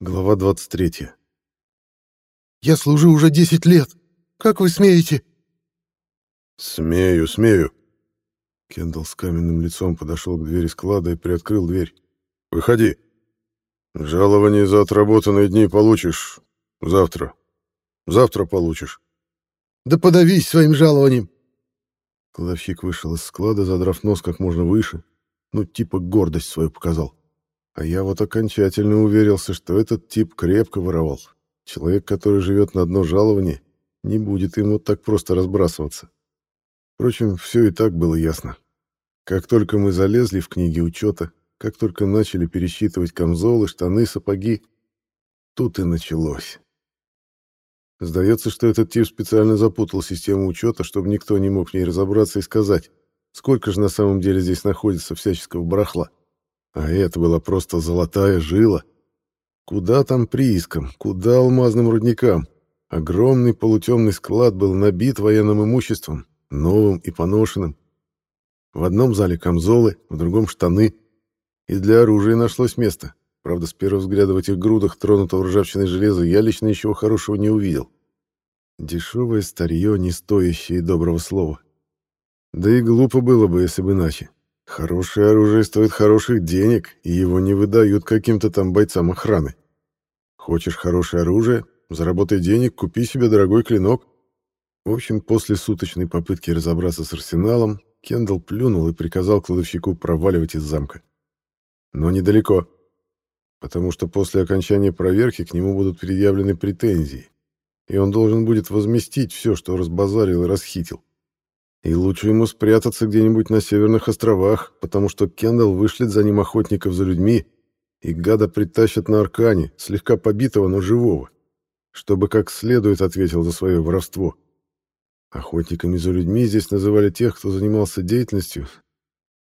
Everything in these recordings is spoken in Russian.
Глава 23. «Я служу уже 10 лет. Как вы смеете?» «Смею, смею». Кендалл с каменным лицом подошел к двери склада и приоткрыл дверь. «Выходи. Жалование за отработанные дни получишь завтра. Завтра получишь». «Да подавись своим жалованием!» Кладовщик вышел из склада, задрав нос как можно выше. Ну, типа гордость свою показал. А я вот окончательно уверился, что этот тип крепко воровал. Человек, который живет на одно жалование, не будет ему так просто разбрасываться. Впрочем, все и так было ясно. Как только мы залезли в книги учета, как только начали пересчитывать камзолы, штаны, сапоги, тут и началось. Сдается, что этот тип специально запутал систему учета, чтобы никто не мог в ней разобраться и сказать, сколько же на самом деле здесь находится всяческого барахла. А это была просто золотая жила. Куда там приискам, куда алмазным рудникам? Огромный полутемный склад был набит военным имуществом, новым и поношенным. В одном зале камзолы, в другом штаны. И для оружия нашлось место. Правда, с первого взгляда в этих грудах тронутого ржавчиной железа я лично ничего хорошего не увидел. Дешевое старье, не стоящее доброго слова. Да и глупо было бы, если бы иначе. Хорошее оружие стоит хороших денег, и его не выдают каким-то там бойцам охраны. Хочешь хорошее оружие, заработай денег, купи себе дорогой клинок. В общем, после суточной попытки разобраться с арсеналом, Кендалл плюнул и приказал кладовщику проваливать из замка. Но недалеко, потому что после окончания проверки к нему будут предъявлены претензии, и он должен будет возместить все, что разбазарил и расхитил. И лучше ему спрятаться где-нибудь на Северных островах, потому что Кендалл вышлет за ним охотников за людьми, и гада притащат на Аркане, слегка побитого, но живого, чтобы как следует ответил за свое воровство. Охотниками за людьми здесь называли тех, кто занимался деятельностью,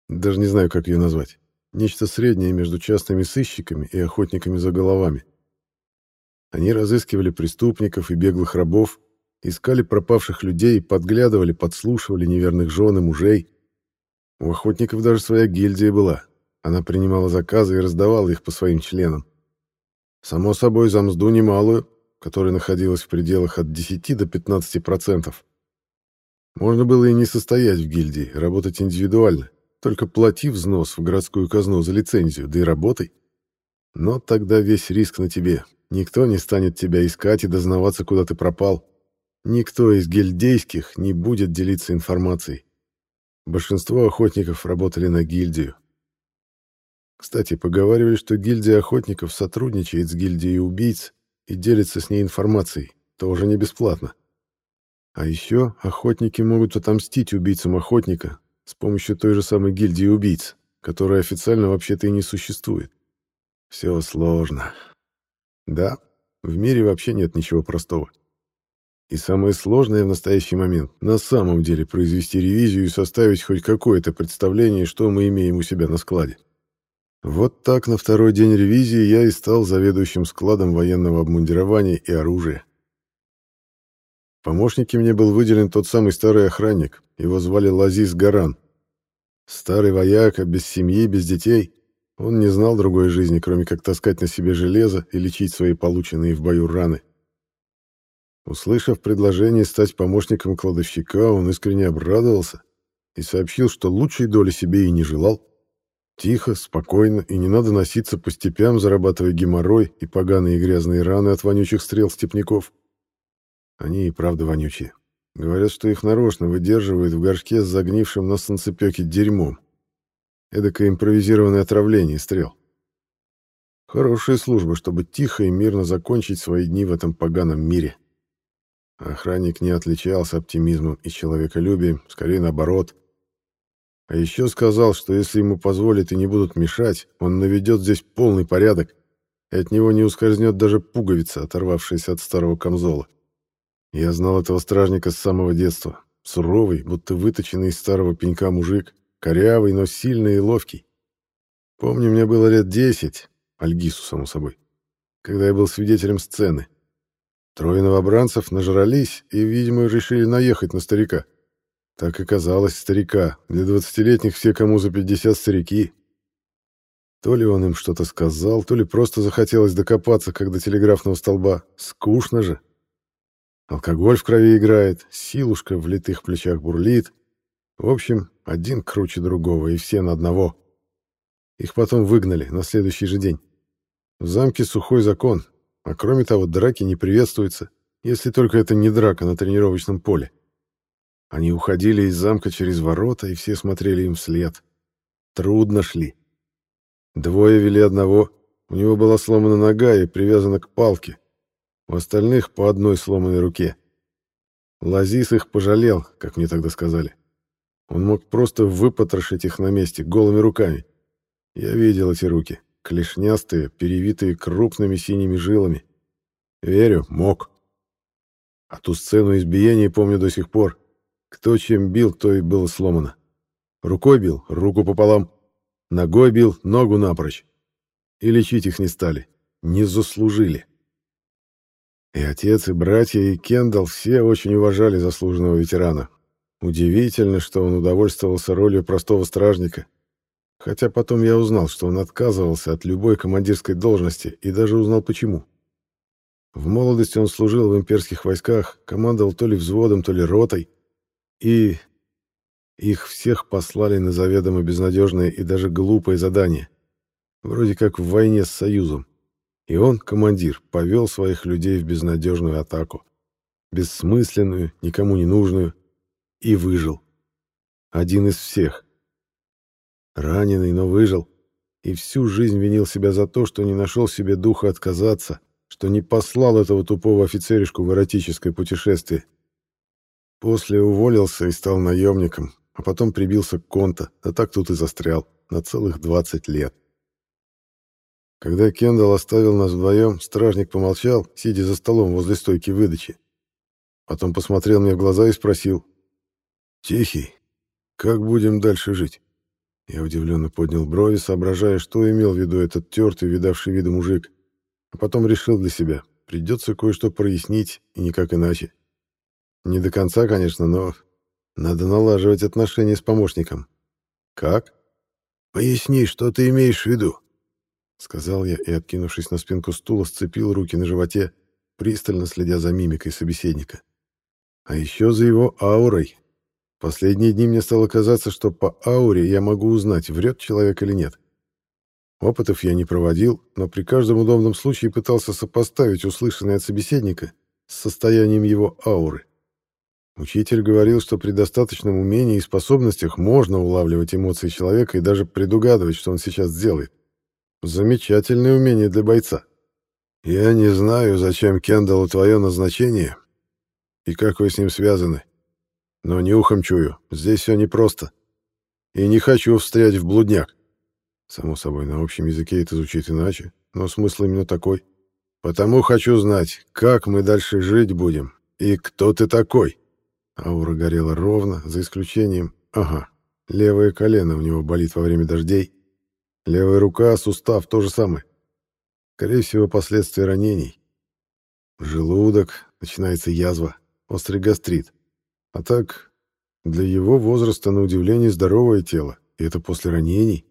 даже не знаю, как ее назвать, нечто среднее между частными сыщиками и охотниками за головами. Они разыскивали преступников и беглых рабов, Искали пропавших людей, подглядывали, подслушивали неверных жен и мужей. У охотников даже своя гильдия была. Она принимала заказы и раздавала их по своим членам. Само собой, за мзду немалую, которая находилась в пределах от 10 до 15%. Можно было и не состоять в гильдии, работать индивидуально, только плати взнос в городскую казну за лицензию, да и работай. Но тогда весь риск на тебе. Никто не станет тебя искать и дознаваться, куда ты пропал. Никто из гильдейских не будет делиться информацией. Большинство охотников работали на гильдию. Кстати, поговаривали, что гильдия охотников сотрудничает с гильдией убийц и делится с ней информацией, тоже не бесплатно. А еще охотники могут отомстить убийцам охотника с помощью той же самой гильдии убийц, которая официально вообще-то и не существует. Все сложно. Да, в мире вообще нет ничего простого. И самое сложное в настоящий момент — на самом деле произвести ревизию и составить хоть какое-то представление, что мы имеем у себя на складе. Вот так на второй день ревизии я и стал заведующим складом военного обмундирования и оружия. В помощнике мне был выделен тот самый старый охранник, его звали Лазис Гаран. Старый вояка, без семьи, без детей. Он не знал другой жизни, кроме как таскать на себе железо и лечить свои полученные в бою раны. Услышав предложение стать помощником кладовщика, он искренне обрадовался и сообщил, что лучшей доли себе и не желал. Тихо, спокойно, и не надо носиться по степям, зарабатывая геморрой и поганые грязные раны от вонючих стрел степняков. Они и правда вонючие. Говорят, что их нарочно выдерживают в горшке с загнившим на солнцепёке дерьмом. Эдакое импровизированное отравление стрел. Хорошая служба, чтобы тихо и мирно закончить свои дни в этом поганом мире. Охранник не отличался оптимизмом и человеколюбием, скорее наоборот. А еще сказал, что если ему позволят и не будут мешать, он наведет здесь полный порядок, и от него не ускользнет даже пуговица, оторвавшаяся от старого камзола. Я знал этого стражника с самого детства. Суровый, будто выточенный из старого пенька мужик, корявый, но сильный и ловкий. Помню, мне было лет десять, Альгису, само собой, когда я был свидетелем сцены. Трое новобранцев нажрались и, видимо, решили наехать на старика. Так и казалось старика. Для двадцатилетних все, кому за пятьдесят старики. То ли он им что-то сказал, то ли просто захотелось докопаться, как до телеграфного столба. Скучно же. Алкоголь в крови играет, силушка в литых плечах бурлит. В общем, один круче другого, и все на одного. Их потом выгнали на следующий же день. В замке сухой закон, а кроме того, драки не приветствуются, если только это не драка на тренировочном поле. Они уходили из замка через ворота, и все смотрели им вслед. Трудно шли. Двое вели одного, у него была сломана нога и привязана к палке, у остальных по одной сломанной руке. Лазис их пожалел, как мне тогда сказали. Он мог просто выпотрошить их на месте голыми руками. Я видел эти руки, клешнястые, перевитые крупными синими жилами. Верю, мог. А ту сцену избиения помню до сих пор. Кто чем бил, то и было сломано. Рукой бил, руку пополам. Ногой бил, ногу напрочь. И лечить их не стали. Не заслужили. И отец, и братья, и Кендалл все очень уважали заслуженного ветерана. Удивительно, что он удовольствовался ролью простого стражника. Хотя потом я узнал, что он отказывался от любой командирской должности и даже узнал почему. В молодости он служил в имперских войсках, командовал то ли взводом, то ли ротой. И их всех послали на заведомо безнадежное и даже глупое задание. Вроде как в войне с Союзом. И он, командир, повел своих людей в безнадежную атаку. Бессмысленную, никому не нужную. И выжил. Один из всех. Раненый, но выжил. И всю жизнь винил себя за то, что не нашел себе духа отказаться, что не послал этого тупого офицеришку в эротическое путешествие. После уволился и стал наемником, а потом прибился к Конта, а так тут и застрял на целых 20 лет. Когда Кендалл оставил нас вдвоем, стражник помолчал, сидя за столом возле стойки выдачи. Потом посмотрел мне в глаза и спросил. «Тихий, как будем дальше жить?» Я удивленно поднял брови, соображая, что имел в виду этот тертый, видавший виды мужик. А потом решил для себя. Придется кое-что прояснить, и никак иначе. Не до конца, конечно, но надо налаживать отношения с помощником. Как? Поясни, что ты имеешь в виду? Сказал я и, откинувшись на спинку стула, сцепил руки на животе, пристально следя за мимикой собеседника. А еще за его аурой. Последние дни мне стало казаться, что по ауре я могу узнать, врет человек или нет. Опытов я не проводил, но при каждом удобном случае пытался сопоставить услышанное от собеседника с состоянием его ауры. Учитель говорил, что при достаточном умении и способностях можно улавливать эмоции человека и даже предугадывать, что он сейчас сделает. Замечательное умение для бойца. Я не знаю, зачем Кендаллу твое назначение и как вы с ним связаны. Но нюхом чую, здесь все непросто. И не хочу встрять в блудняк. Само собой, на общем языке это звучит иначе, но смысл именно такой. Потому хочу знать, как мы дальше жить будем и кто ты такой. Аура горела ровно, за исключением... Ага, левое колено у него болит во время дождей, Левая рука, сустав, то же самое. Скорее всего, последствия ранений. Желудок, начинается язва, острый гастрит. А так, для его возраста, на удивление, здоровое тело. И это после ранений.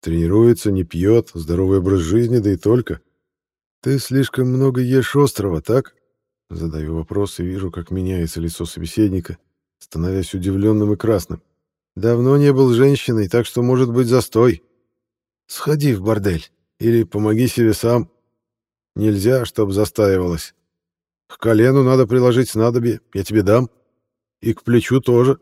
Тренируется, не пьет, здоровый образ жизни, да и только. Ты слишком много ешь острова, так? Задаю вопрос и вижу, как меняется лицо собеседника, становясь удивленным и красным. Давно не был женщиной, так что может быть застой. Сходи в бордель или помоги себе сам. Нельзя, чтоб застаивалось. К колену надо приложить снадобье, я тебе дам. И к плечу тоже.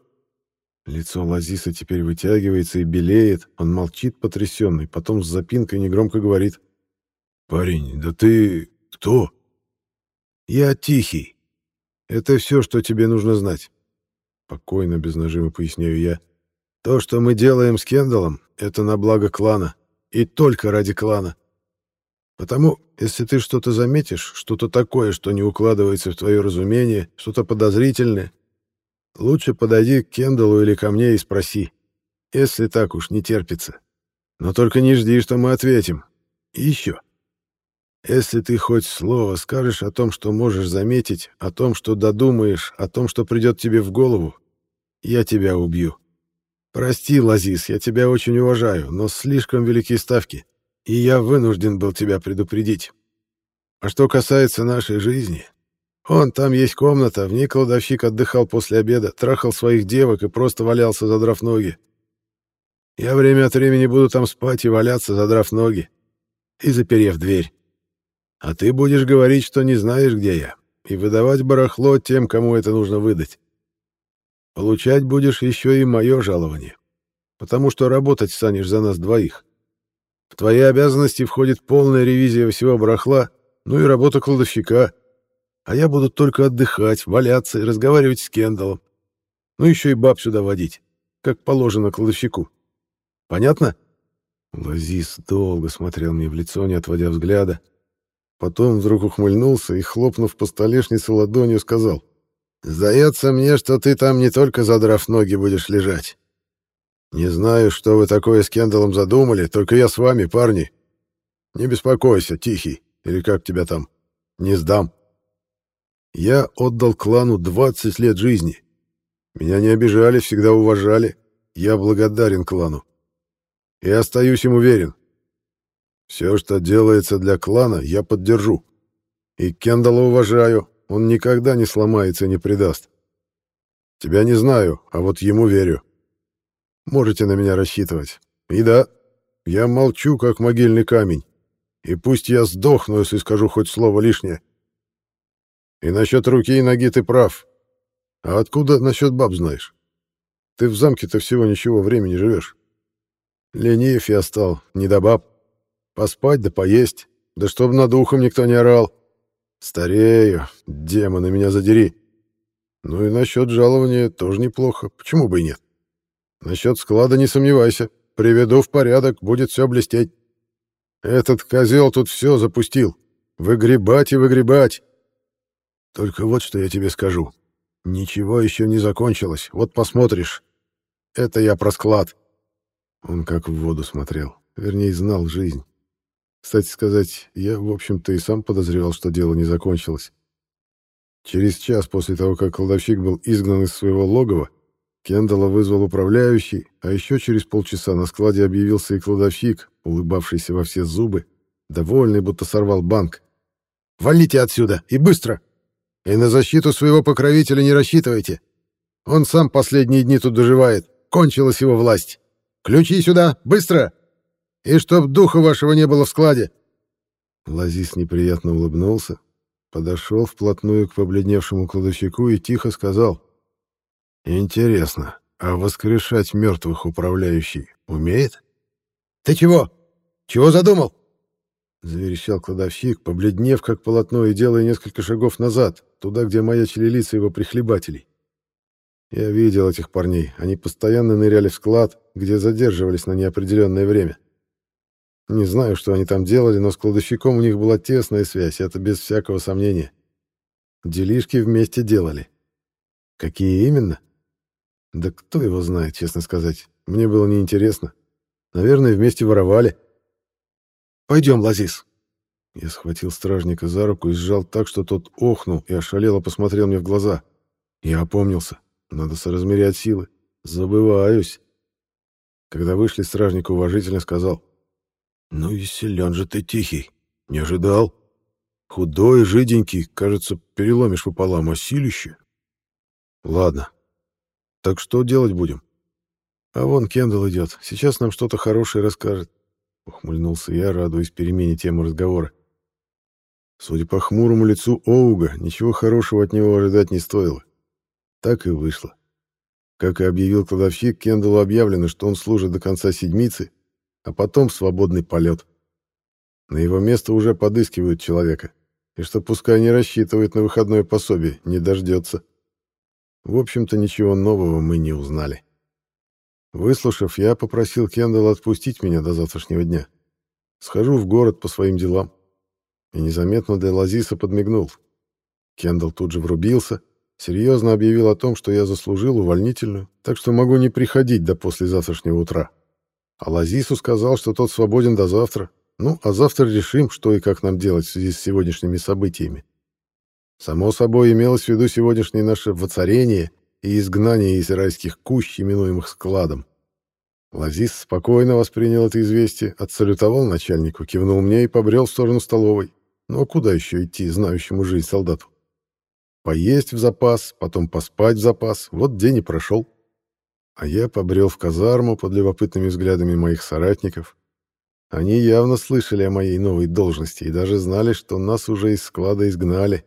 Лицо Лазиса теперь вытягивается и белеет. Он молчит потрясенный, потом с запинкой негромко говорит. «Парень, да ты кто?» «Я Тихий. Это все, что тебе нужно знать». Спокойно, без нажима поясняю я. «То, что мы делаем с Кендаллом, это на благо клана. И только ради клана. Потому, если ты что-то заметишь, что-то такое, что не укладывается в твое разумение, что-то подозрительное, лучше подойди к Кендаллу или ко мне и спроси, если так уж не терпится. Но только не жди, что мы ответим. И еще. Если ты хоть слово скажешь о том, что можешь заметить, о том, что додумаешь, о том, что придет тебе в голову, я тебя убью. Прости, Лазис, я тебя очень уважаю, но слишком велики ставки, и я вынужден был тебя предупредить. А что касается нашей жизни, он, там есть комната, в ней кладовщик отдыхал после обеда, трахал своих девок и просто валялся, задрав ноги. Я время от времени буду там спать и валяться, задрав ноги и заперев дверь. А ты будешь говорить, что не знаешь, где я, и выдавать барахло тем, кому это нужно выдать. Получать будешь еще и мое жалование, потому что работать станешь за нас двоих. В твои обязанности входит полная ревизия всего барахла, ну и работа кладовщика, а я буду только отдыхать, валяться и разговаривать с Кендаллом. Ну еще и баб сюда водить, как положено кладовщику. Понятно? Лазис долго смотрел мне в лицо, не отводя взгляда. Потом вдруг ухмыльнулся и, хлопнув по столешнице ладонью, сказал, «Сдается мне, что ты там не только задрав ноги будешь лежать. Не знаю, что вы такое с Кендаллом задумали, только я с вами, парни. Не беспокойся, Тихий, или как тебя там, не сдам. Я отдал клану 20 лет жизни. Меня не обижали, всегда уважали. Я благодарен клану. И остаюсь им уверен. Все, что делается для клана, я поддержу. И Кендалла уважаю, он никогда не сломается и не предаст. Тебя не знаю, а вот ему верю. Можете на меня рассчитывать. И да, я молчу, как могильный камень. И пусть я сдохну, если скажу хоть слово лишнее. И насчет руки и ноги ты прав. А откуда насчет баб знаешь? Ты в замке-то всего ничего времени живешь. Ленив я стал, не до баб. Поспать да поесть, да чтоб над ухом никто не орал. Старею, демоны меня задери. Ну и насчет жалования тоже неплохо, почему бы и нет. Насчет склада не сомневайся, приведу в порядок, будет все блестеть. Этот козел тут все запустил. Выгребать и выгребать. Только вот что я тебе скажу. Ничего еще не закончилось, вот посмотришь. Это я про склад. Он как в воду смотрел, вернее, знал жизнь. Кстати сказать, я, в общем-то, и сам подозревал, что дело не закончилось. Через час после того, как кладовщик был изгнан из своего логова, Кендалла вызвал управляющий, а еще через полчаса на складе объявился и кладовщик, улыбавшийся во все зубы, довольный, будто сорвал банк. «Валите отсюда! И быстро! И на защиту своего покровителя не рассчитывайте! Он сам последние дни тут доживает, кончилась его власть! Ключи сюда! Быстро!» И чтоб духа вашего не было в складе!» Лазис неприятно улыбнулся, подошел вплотную к побледневшему кладовщику и тихо сказал. «Интересно, а воскрешать мертвых управляющий умеет?» «Ты чего? Чего задумал?» Заверещал кладовщик, побледнев как полотно и делая несколько шагов назад, туда, где маячили лица его прихлебателей. Я видел этих парней, они постоянно ныряли в склад, где задерживались на неопределенное время. Не знаю, что они там делали, но с кладовщиком у них была тесная связь, это без всякого сомнения. Делишки вместе делали. Какие именно? Да кто его знает, честно сказать. Мне было неинтересно. Наверное, вместе воровали. «Пойдем, Лазис». Я схватил стражника за руку и сжал так, что тот охнул и ошалело посмотрел мне в глаза. Я опомнился. Надо соразмерять силы. Забываюсь. Когда вышли, стражник уважительно сказал. «Ну и силен же ты тихий. Не ожидал. Худой, жиденький, кажется, переломишь пополам, а силище...» «Ладно. Так что делать будем?» «А вон Кендалл идет. Сейчас нам что-то хорошее расскажет». Ухмыльнулся я, радуясь перемене темы разговора. Судя по хмурому лицу Оуга, ничего хорошего от него ожидать не стоило. Так и вышло. Как и объявил кладовщик, Кендаллу объявлено, что он служит до конца седмицы а потом свободный полет. На его место уже подыскивают человека, и что пускай не рассчитывает на выходное пособие, не дождется. В общем-то, ничего нового мы не узнали. Выслушав, я попросил Кендалла отпустить меня до завтрашнего дня. Схожу в город по своим делам. И незаметно для Лазиса подмигнул. Кендалл тут же врубился, серьезно объявил о том, что я заслужил увольнительную, так что могу не приходить до послезавтрашнего утра. А Лазису сказал, что тот свободен до завтра. Ну, а завтра решим, что и как нам делать в связи с сегодняшними событиями. Само собой, имелось в виду сегодняшнее наше воцарение и изгнание из райских кущ, именуемых складом. Лазис спокойно воспринял это известие, отсалютовал начальнику, кивнул мне и побрел в сторону столовой. Ну а куда еще идти, знающему жизнь солдату? Поесть в запас, потом поспать в запас, вот день и прошел. А я побрел в казарму под любопытными взглядами моих соратников. Они явно слышали о моей новой должности и даже знали, что нас уже из склада изгнали.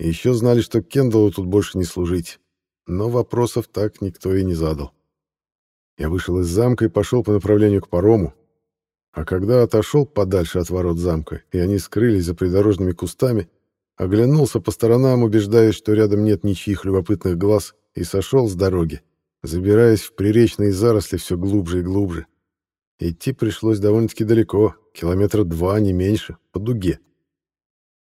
И еще знали, что Кендаллу тут больше не служить. Но вопросов так никто и не задал. Я вышел из замка и пошел по направлению к парому. А когда отошел подальше от ворот замка, и они скрылись за придорожными кустами, оглянулся по сторонам, убеждаясь, что рядом нет ничьих любопытных глаз, и сошел с дороги, забираясь в приречные заросли все глубже и глубже. Идти пришлось довольно-таки далеко, километра два, не меньше, по дуге.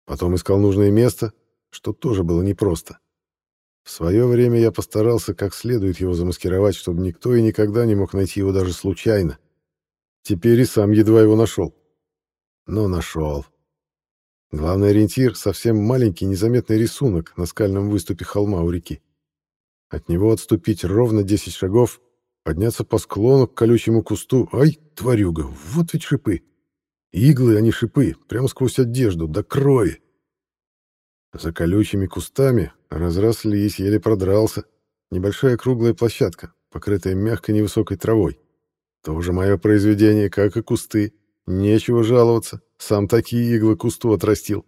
Потом искал нужное место, что тоже было непросто. В свое время я постарался как следует его замаскировать, чтобы никто и никогда не мог найти его даже случайно. Теперь и сам едва его нашел. Но нашел. Главный ориентир — совсем маленький незаметный рисунок на скальном выступе холма у реки. От него отступить ровно 10 шагов, подняться по склону к колючему кусту. Ай, тварюга, вот ведь шипы. Иглы, а не шипы, прямо сквозь одежду, до крови. За колючими кустами разрослись, еле продрался. Небольшая круглая площадка, покрытая мягкой невысокой травой. Тоже мое произведение, как и кусты. Нечего жаловаться, сам такие иглы кусту отрастил.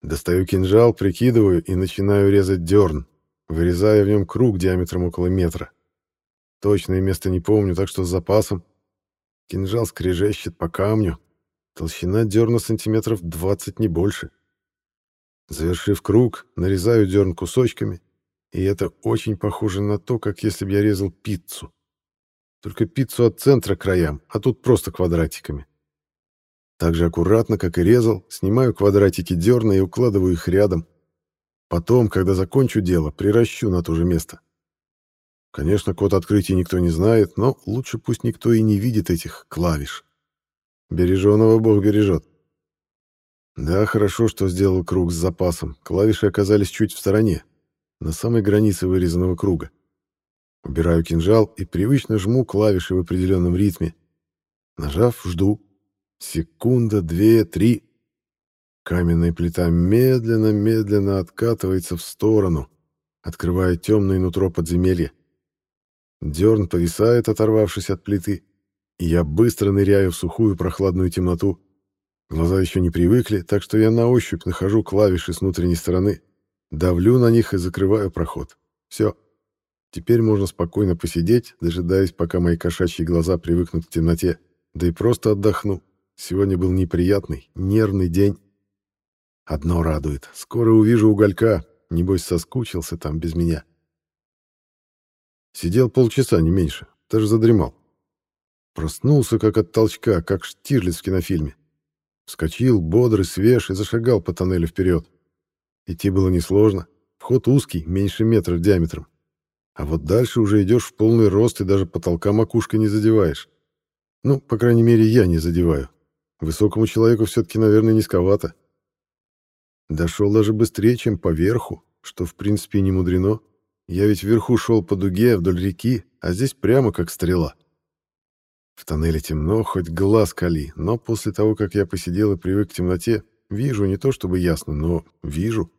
Достаю кинжал, прикидываю и начинаю резать дерн, вырезая в нем круг диаметром около метра. Точное место не помню, так что с запасом. Кинжал скрежещет по камню. Толщина дерна сантиметров 20, не больше. Завершив круг, нарезаю дерн кусочками, и это очень похоже на то, как если бы я резал пиццу. Только пиццу от центра к краям, а тут просто квадратиками. Так же аккуратно, как и резал, снимаю квадратики дерна и укладываю их рядом. Потом, когда закончу дело, приращу на то же место. Конечно, код открытия никто не знает, но лучше пусть никто и не видит этих клавиш. Береженого Бог бережет. Да, хорошо, что сделал круг с запасом. Клавиши оказались чуть в стороне, на самой границе вырезанного круга. Убираю кинжал и привычно жму клавиши в определенном ритме. Нажав, жду. Секунда, две, три. Каменная плита медленно-медленно откатывается в сторону, открывая темное нутро подземелья. Дерн повисает, оторвавшись от плиты, и я быстро ныряю в сухую прохладную темноту. Глаза еще не привыкли, так что я на ощупь нахожу клавиши с внутренней стороны, давлю на них и закрываю проход. Все. Теперь можно спокойно посидеть, дожидаясь, пока мои кошачьи глаза привыкнут к темноте, да и просто отдохну. Сегодня был неприятный, нервный день. Одно радует. Скоро увижу уголька. Небось, соскучился там без меня. Сидел полчаса, не меньше. Даже задремал. Проснулся, как от толчка, как Штирлиц в кинофильме. Вскочил, бодрый, свеж, и зашагал по тоннелю вперед. Идти было несложно. Вход узкий, меньше метра диаметром. А вот дальше уже идешь в полный рост и даже потолка макушкой не задеваешь. Ну, по крайней мере, я не задеваю. Высокому человеку все-таки, наверное, низковато. Дошел даже быстрее, чем по верху, что, в принципе, не мудрено. Я ведь вверху шел по дуге вдоль реки, а здесь прямо как стрела. В тоннеле темно, хоть глаз кали, но после того, как я посидел и привык к темноте, вижу не то чтобы ясно, но вижу.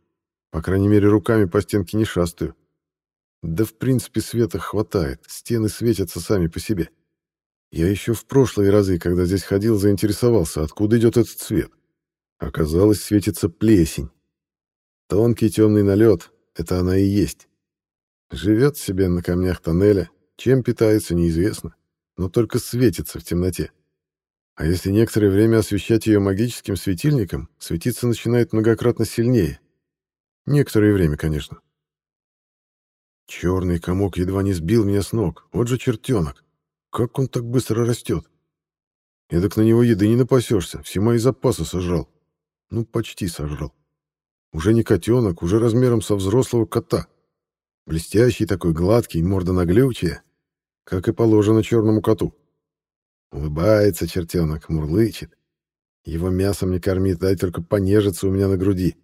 По крайней мере, руками по стенке не шастаю. Да, в принципе, света хватает, стены светятся сами по себе. Я еще в прошлые разы, когда здесь ходил, заинтересовался, откуда идет этот свет. Оказалось, светится плесень. Тонкий темный налет — это она и есть. Живет себе на камнях тоннеля, чем питается, неизвестно но только светится в темноте. А если некоторое время освещать ее магическим светильником, светиться начинает многократно сильнее. Некоторое время, конечно. Черный комок едва не сбил меня с ног. Вот же чертенок. Как он так быстро растет? Эдак на него еды не напасешься. Все мои запасы сожрал. Ну, почти сожрал. Уже не котенок, уже размером со взрослого кота. Блестящий такой, гладкий, морда наглючая как и положено черному коту. Улыбается чертенок, мурлычет. Его мясом не кормит, дай только понежиться у меня на груди.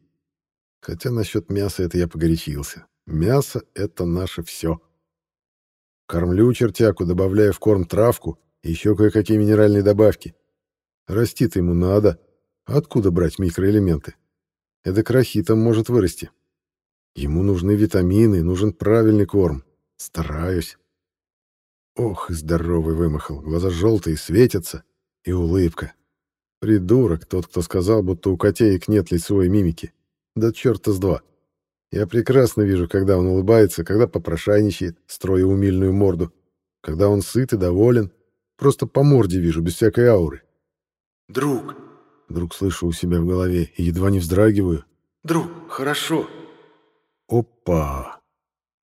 Хотя насчет мяса это я погорячился. Мясо — это наше все. Кормлю чертяку, добавляя в корм травку и еще кое-какие минеральные добавки. Расти-то ему надо. Откуда брать микроэлементы? Это крахитом может вырасти. Ему нужны витамины, нужен правильный корм. Стараюсь. Ох, здоровый вымахал. Глаза желтые, светятся. И улыбка. Придурок тот, кто сказал, будто у котеек нет лицевой мимики. Да черта с два. Я прекрасно вижу, когда он улыбается, когда попрошайничает, строя умильную морду. Когда он сыт и доволен. Просто по морде вижу, без всякой ауры. «Друг!» Вдруг слышу у себя в голове и едва не вздрагиваю. «Друг, хорошо!» Опа!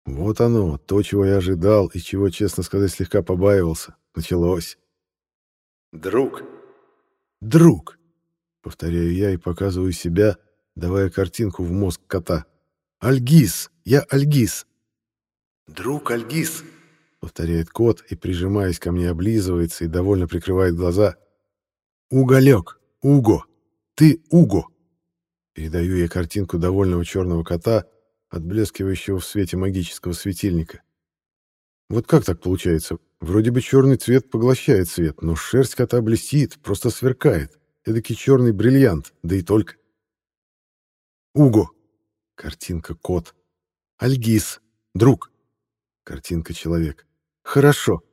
Вот оно, то, чего я ожидал и чего, честно сказать, слегка побаивался. Началось. «Друг!» «Друг!» Повторяю я и показываю себя, давая картинку в мозг кота. «Альгиз! Я Альгиз!» «Друг Альгиз!» Повторяет кот и, прижимаясь ко мне, облизывается и довольно прикрывает глаза. «Уголек! Уго! Ты Уго!» Передаю я картинку довольного черного кота, отблескивающего в свете магического светильника. Вот как так получается? Вроде бы черный цвет поглощает свет, но шерсть кота блестит, просто сверкает. Эдакий черный бриллиант, да и только. Уго. Картинка кот. Альгиз. Друг. Картинка человек. Хорошо.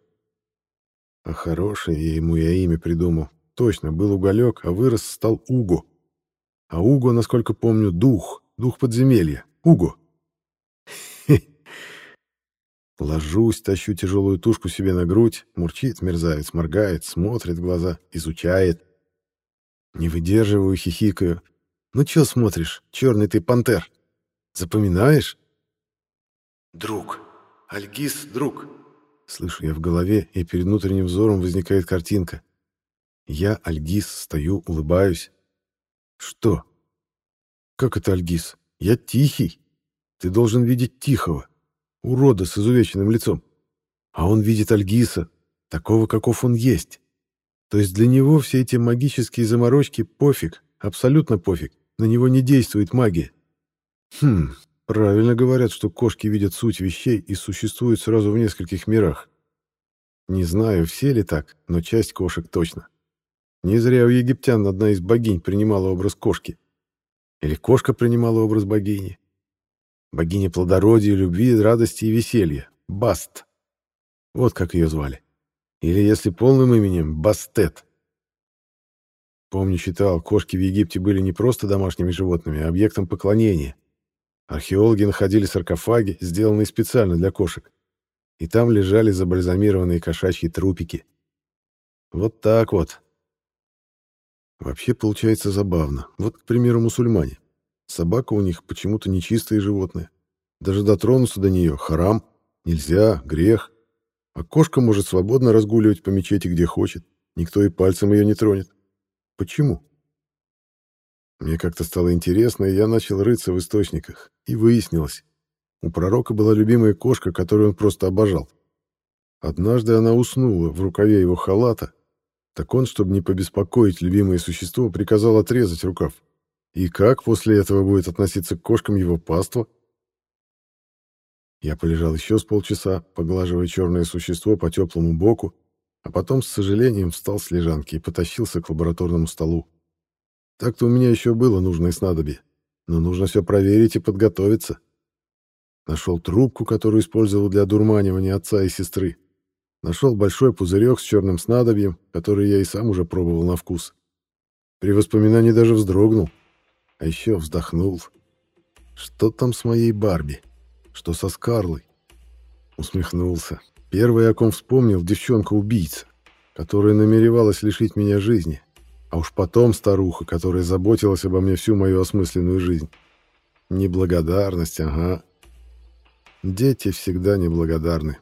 А хорошее я ему я имя придумал. Точно, был уголек, а вырос стал Уго. А Уго, насколько помню, дух, дух подземелья. Уго. Ложусь, тащу тяжелую тушку себе на грудь, мурчит мерзавец, моргает, смотрит в глаза, изучает. Не выдерживаю, хихикаю. «Ну чё смотришь, черный ты пантер? Запоминаешь?» «Друг. Альгиз, друг». Слышу я в голове, и перед внутренним взором возникает картинка. Я, Альгиз, стою, улыбаюсь. «Что?» «Как это Альгиз? Я тихий. Ты должен видеть тихого урода с изувеченным лицом. А он видит Альгиса, такого, каков он есть. То есть для него все эти магические заморочки пофиг, абсолютно пофиг. На него не действует магия. Хм, правильно говорят, что кошки видят суть вещей и существуют сразу в нескольких мирах. Не знаю, все ли так, но часть кошек точно. Не зря у египтян одна из богинь принимала образ кошки. Или кошка принимала образ богини богиня плодородия, любви, радости и веселья, Баст. Вот как ее звали. Или, если полным именем, Бастет. Помню, читал, кошки в Египте были не просто домашними животными, а объектом поклонения. Археологи находили саркофаги, сделанные специально для кошек. И там лежали забальзамированные кошачьи трупики. Вот так вот. Вообще получается забавно. Вот, к примеру, мусульмане. Собака у них почему-то нечистое животное. Даже дотронуться до нее — харам. Нельзя, грех. А кошка может свободно разгуливать по мечети, где хочет. Никто и пальцем ее не тронет. Почему? Мне как-то стало интересно, и я начал рыться в источниках. И выяснилось. У пророка была любимая кошка, которую он просто обожал. Однажды она уснула в рукаве его халата, так он, чтобы не побеспокоить любимое существо, приказал отрезать рукав. И как после этого будет относиться к кошкам его паства? Я полежал еще с полчаса, поглаживая черное существо по теплому боку, а потом с сожалением встал с лежанки и потащился к лабораторному столу. Так-то у меня еще было нужное снадобье, но нужно все проверить и подготовиться. Нашел трубку, которую использовал для одурманивания отца и сестры. Нашел большой пузырек с черным снадобьем, который я и сам уже пробовал на вкус. При воспоминании даже вздрогнул. А еще вздохнул. Что там с моей Барби? Что со Скарлой? Усмехнулся. Первый, о ком вспомнил, девчонка-убийца, которая намеревалась лишить меня жизни. А уж потом старуха, которая заботилась обо мне всю мою осмысленную жизнь. Неблагодарность, ага. Дети всегда неблагодарны.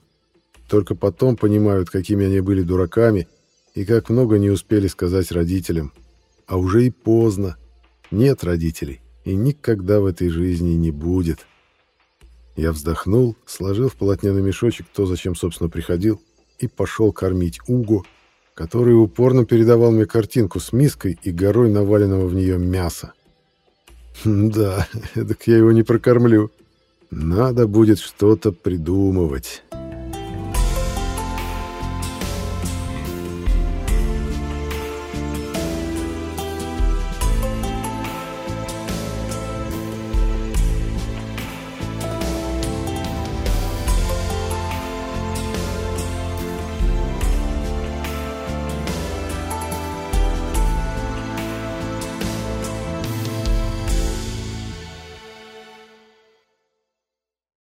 Только потом понимают, какими они были дураками и как много не успели сказать родителям. А уже и поздно. Нет родителей, и никогда в этой жизни не будет. Я вздохнул, сложил в полотняный мешочек то, зачем, собственно, приходил, и пошел кормить Угу, который упорно передавал мне картинку с миской и горой наваленного в нее мяса. Да, так я его не прокормлю. Надо будет что-то придумывать.